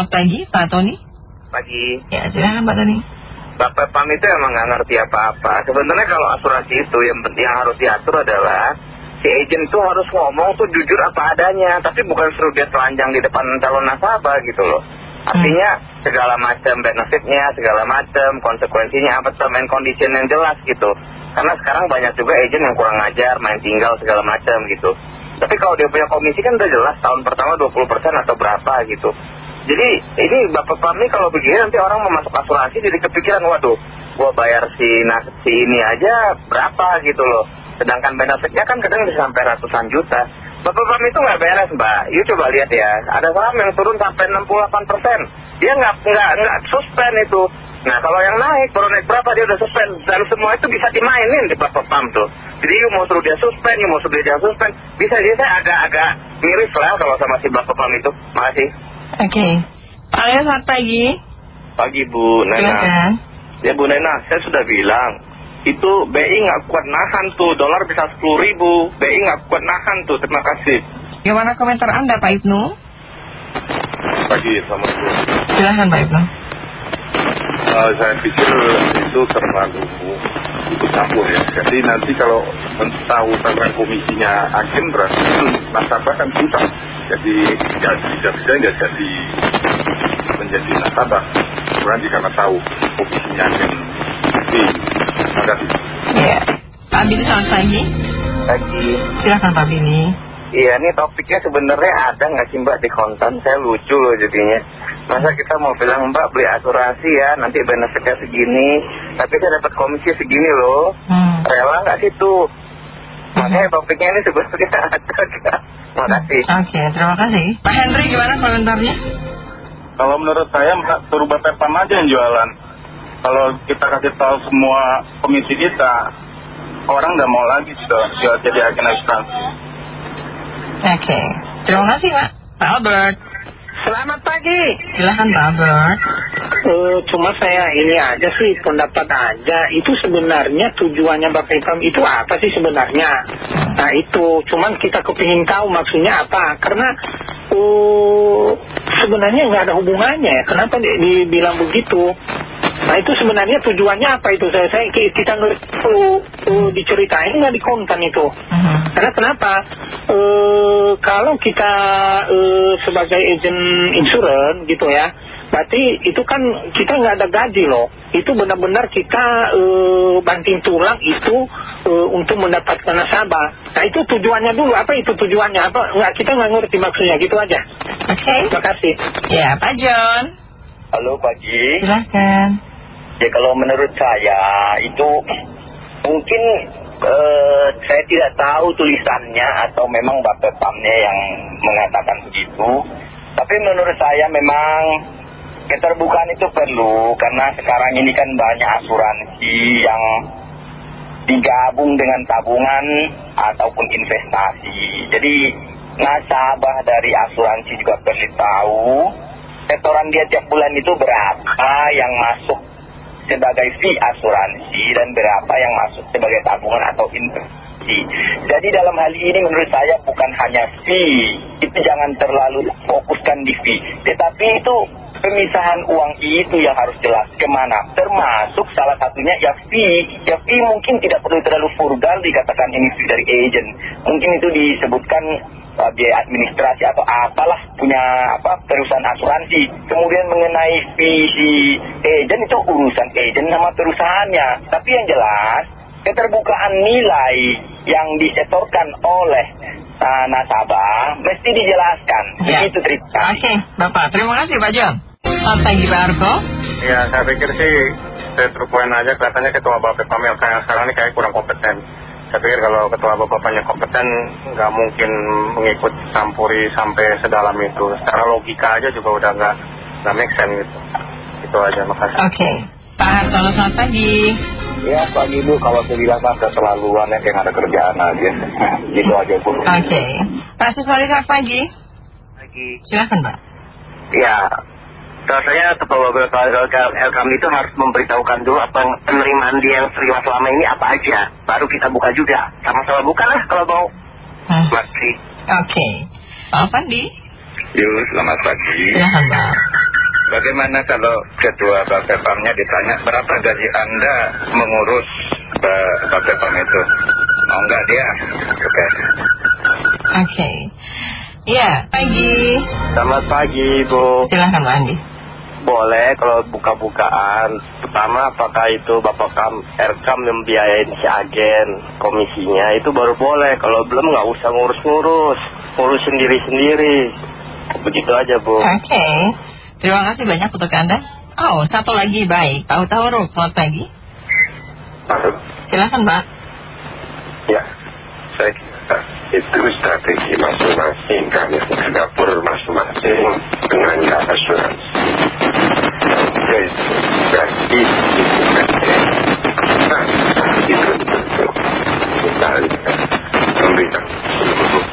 Selamat pagi, Pak Tony. Pagi. Ya, silakan Pak Tony. Bapak Pam itu emang nggak ngerti apa-apa. Sebenarnya kalau asuransi itu yang penting yang harus diatur adalah si agent itu harus ngomong tuh jujur apa adanya, tapi bukan suruh dia telanjang di depan calon nasabah gitu loh. Artinya segala macam benefitnya, segala macam konsekuensinya apa term and condition yang jelas gitu. Karena sekarang banyak juga agent yang kurang ngajar, main tinggal segala macam gitu. Tapi kalau dia punya komisi kan udah jelas tahun pertama 20% atau berapa gitu. Jadi ini Bapak Pam ini kalau begini nanti orang mau masuk asuransi jadi kepikiran waduh gua bayar si, nas si ini aja berapa gitu loh. Sedangkan benefitnya kan kadang bisa sampai ratusan juta. Bapak Pam itu nggak beres mbak. Yuk coba lihat ya. Ada saham yang turun sampai 68%. Dia nggak nggak nggak suspend itu. Nah kalau yang naik baru naik berapa dia udah suspend. Dan semua itu bisa dimainin di Bapak Pam tuh. Jadi yuk mau suruh dia suspend, yuk mau suruh dia jangan suspend. Bisa jadi saya agak-agak miris lah kalau sama si Bapak Pam itu. Makasih. Oke. Pak Leo, selamat pagi. Pagi Bu Nena. Silakan. Ya Bu Nena, saya sudah bilang itu BI nggak kuat nahan tuh, dolar bisa 10 ribu, BI nggak kuat nahan tuh, terima kasih. Gimana komentar Anda, Pak Ibnu? Pagi, Assalamualaikum. Silakan Pak Ibnu. Eh, saya pikir itu terlalu ikut campur ya. Jadi nanti kalau tahu tentang komisinya agen berarti nasabah kan susah. Jadi nggak bisa bisa nggak jadi menjadi nasabah. Berarti karena tahu komisinya agen. Jadi, terima kasih. Ya. Pak Billy, selamat pagi. Pagi. Silakan Pak Billy. Iya, ini topiknya sebenarnya ada nggak sih Mbak di konten? Saya lucu loh jadinya. Masa kita mau bilang Mbak beli asuransi ya, nanti benefitnya segini, tapi saya dapat komisi segini loh. Hmm. Rela nggak sih tuh? Makanya topiknya ini sebenarnya ada. Terima kasih. Oke, terima kasih. Pak Henry, gimana komentarnya? Kalau menurut saya Mbak, suruh Bapak Pam aja yang jualan. Kalau kita kasih tahu semua komisi kita, orang nggak mau lagi sudah jadi agen asuransi. Oke, terima kasih Pak. Pak Albert. Selamat pagi. Silakan Pak Albert. Eh, cuma saya ini aja sih pendapat aja. Itu sebenarnya tujuannya Bapak Ikram itu apa sih sebenarnya? Nah itu, cuman kita kepingin tahu maksudnya apa. Karena eh, sebenarnya nggak ada hubungannya ya. Kenapa di- dibilang begitu? Nah itu sebenarnya tujuannya apa itu? Saya, saya kita ngerti perlu perlu diceritain nggak di konten itu? Mhm. Karena kenapa? Eh, kalau kita eh, sebagai agent insurance gitu ya, berarti itu kan kita nggak ada gaji loh. Itu benar-benar kita eh, banting tulang itu eh, untuk mendapatkan nasabah. Nah itu tujuannya dulu. Apa itu tujuannya? Apa? Nggak, kita nggak ngerti maksudnya. Gitu aja. Oke. Terima kasih. Ya, Pak John. Halo pagi. Silakan. Ya kalau menurut saya itu mungkin saya tidak tahu tulisannya atau memang Bapak Pamnya yang mengatakan begitu. Tapi menurut saya memang keterbukaan itu perlu karena sekarang ini kan banyak asuransi yang digabung dengan tabungan ataupun investasi. Jadi nasabah dari asuransi juga perlu tahu setoran dia tiap bulan itu berapa yang masuk sebagai fee asuransi dan berapa yang masuk sebagai tabungan atau investasi. Jadi dalam hal ini menurut saya bukan hanya fee, itu jangan terlalu fokuskan di fee, tetapi itu pemisahan uang itu yang harus jelas ke mana. Termasuk salah satunya ya fee, ya fee mungkin tidak perlu terlalu frugal dikatakan ini fee dari agent. Mungkin itu disebutkan biaya administrasi atau apalah punya apa perusahaan asuransi. Kemudian mengenai fee si agent itu urusan agent sama perusahaannya. Tapi yang jelas keterbukaan nilai yang disetorkan oleh uh, nasabah mesti dijelaskan. Ya. Begitu terima kasih. Oke, Bapak. Terima kasih Pak John. Selamat pagi Pak Arko. Ya, saya pikir sih saya terpoin aja kelihatannya ketua Bapak Pam yang sekarang, sekarang ini kayak kurang kompeten. Saya pikir kalau ketua Bapak Pamnya kompeten nggak mungkin mengikut campuri sampai sedalam itu. Secara logika aja juga udah nggak nggak make sense gitu. Itu aja, makasih. Oke. Pak Hartono, selamat pagi. Ya pagi Bu, kalau saya bilang kan keterlaluan ya kayak ada kerjaan aja. gitu aja Bu. Oke. Pak Siswali, selamat pagi. Pagi. Silakan Pak. Ya, rasanya kepala Elkam itu harus memberitahukan dulu apa yang penerimaan dia yang terima selama ini apa aja. Baru kita buka juga. Sama-sama buka lah kalau mau. Hmm. Oke. Pak Fandi. Yuk, selamat pagi. Silakan Pak. bagaimana kalau ketua Bapepamnya ditanya berapa gaji Anda mengurus Ba- Bapepam itu? Mau nggak dia? Oke. Oke. Iya, pagi. Selamat pagi Bu Silahkan Pak Andi. Boleh kalau buka-bukaan Pertama apakah itu Bapak Kam, Erkam membiayain si agen komisinya Itu baru boleh Kalau belum nggak usah ngurus-ngurus Ngurus sendiri-sendiri Begitu aja Bu Oke. Terima kasih banyak untuk Anda. Oh, satu lagi baik. Tahu tahu Ruk, selamat pagi. Halo. Silahkan Pak. Ya, saya kira itu strategi masing-masing kami dapur masing-masing dengan asuransi. Oke, berarti nah, itu untuk misalnya memberikan seluruh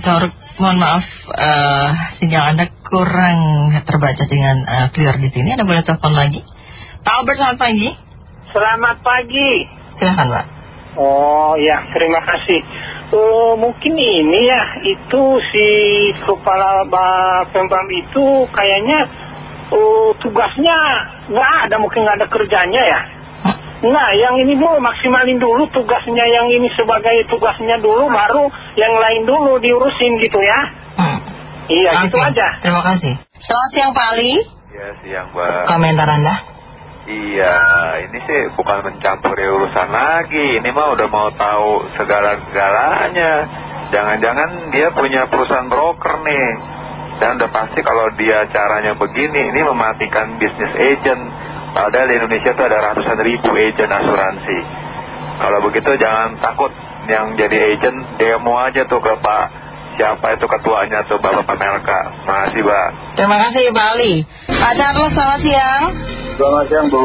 Pak Hutauruk, mohon maaf eh, sinyal Anda kurang terbaca dengan eh, clear di sini. Anda boleh telepon lagi. Pak Albert, selamat pagi. Selamat pagi. Silahkan Pak. Oh ya, terima kasih. Eh, mungkin ini ya, itu si kepala Bapembam itu kayaknya eh, tugasnya nggak ada, mungkin nggak ada kerjanya ya. Nah, yang ini dulu maksimalin dulu tugasnya yang ini sebagai tugasnya dulu, baru yang lain dulu diurusin gitu ya. Hmm. Iya, gitu Oke, aja. Terima kasih. Selamat siang Pak Ali. Ya siang Mbak Komentar Anda. Iya ini sih bukan mencampuri urusan lagi Ini mah udah mau tahu segala-galanya Jangan-jangan dia punya perusahaan broker nih Dan udah pasti kalau dia caranya begini Ini mematikan bisnis agent Padahal di Indonesia tuh ada ratusan ribu agent asuransi Kalau begitu jangan takut Yang jadi agent demo aja tuh ke Pak Siapa itu ketuanya tuh Bapak Pamelka Makasih Mbak Terima kasih Pak Ali. Pak Charles, selamat siang. Selamat siang Bu.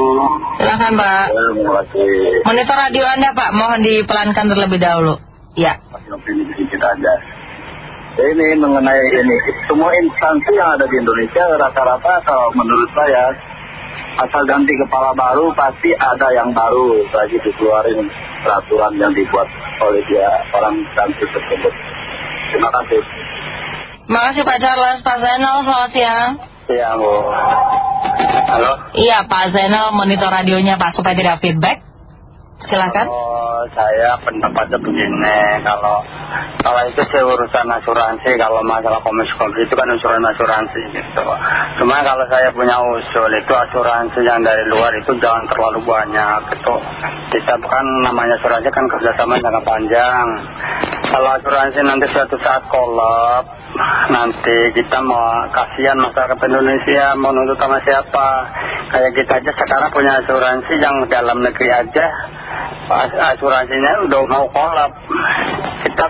Silahkan Pak. Terima kasih. Monitor radio Anda Pak, mohon dipelankan terlebih dahulu. Ya. Masih sedikit aja. Ini mengenai ini, semua instansi yang ada di Indonesia rata-rata kalau menurut saya asal ganti kepala baru pasti ada yang baru lagi dikeluarin peraturan yang dibuat oleh dia orang instansi tersebut. Terima kasih. Terima kasih Pak Charles. Pak Zainal, selamat siang. Iya Bu. Halo. Iya Pak Zainal, monitor radionya Pak supaya tidak feedback. Silakan. Saya pendapatnya begini Kalau kalau itu sih urusan asuransi Kalau masalah komisi-komisi itu kan urusan asuransi gitu. Cuma kalau saya punya usul itu asuransi yang dari luar itu jangan terlalu banyak gitu. Kita kan namanya asuransi kan kerjasama jangka panjang. Kalau asuransi nanti suatu saat kolab Nanti kita mau kasihan masyarakat Indonesia mau nuntut sama siapa. Kayak kita aja sekarang punya asuransi yang dalam negeri aja asuransinya udah mau kolab kita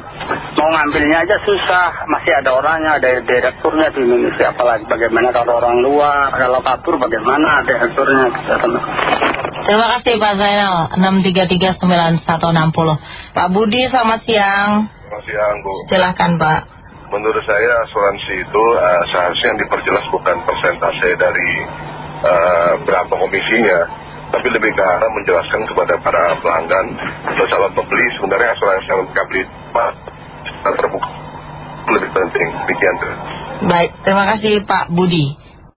mau ngambilnya aja susah masih ada orangnya ada direkturnya di Indonesia apalagi bagaimana kalau orang luar kalau kabur bagaimana direkturnya teman. Terima kasih Pak Zainal. 6339160. Pak Budi, selamat siang. Selamat siang Bu. Silahkan Pak. Menurut saya asuransi itu eh, seharusnya yang diperjelas bukan persentase dari eh, berapa komisinya, tapi lebih ke arah menjelaskan kepada para pelanggan atau calon pembeli sebenarnya asuransi yang mereka beli terbuka lebih penting. Demikian. Baik, terima kasih Pak Budi.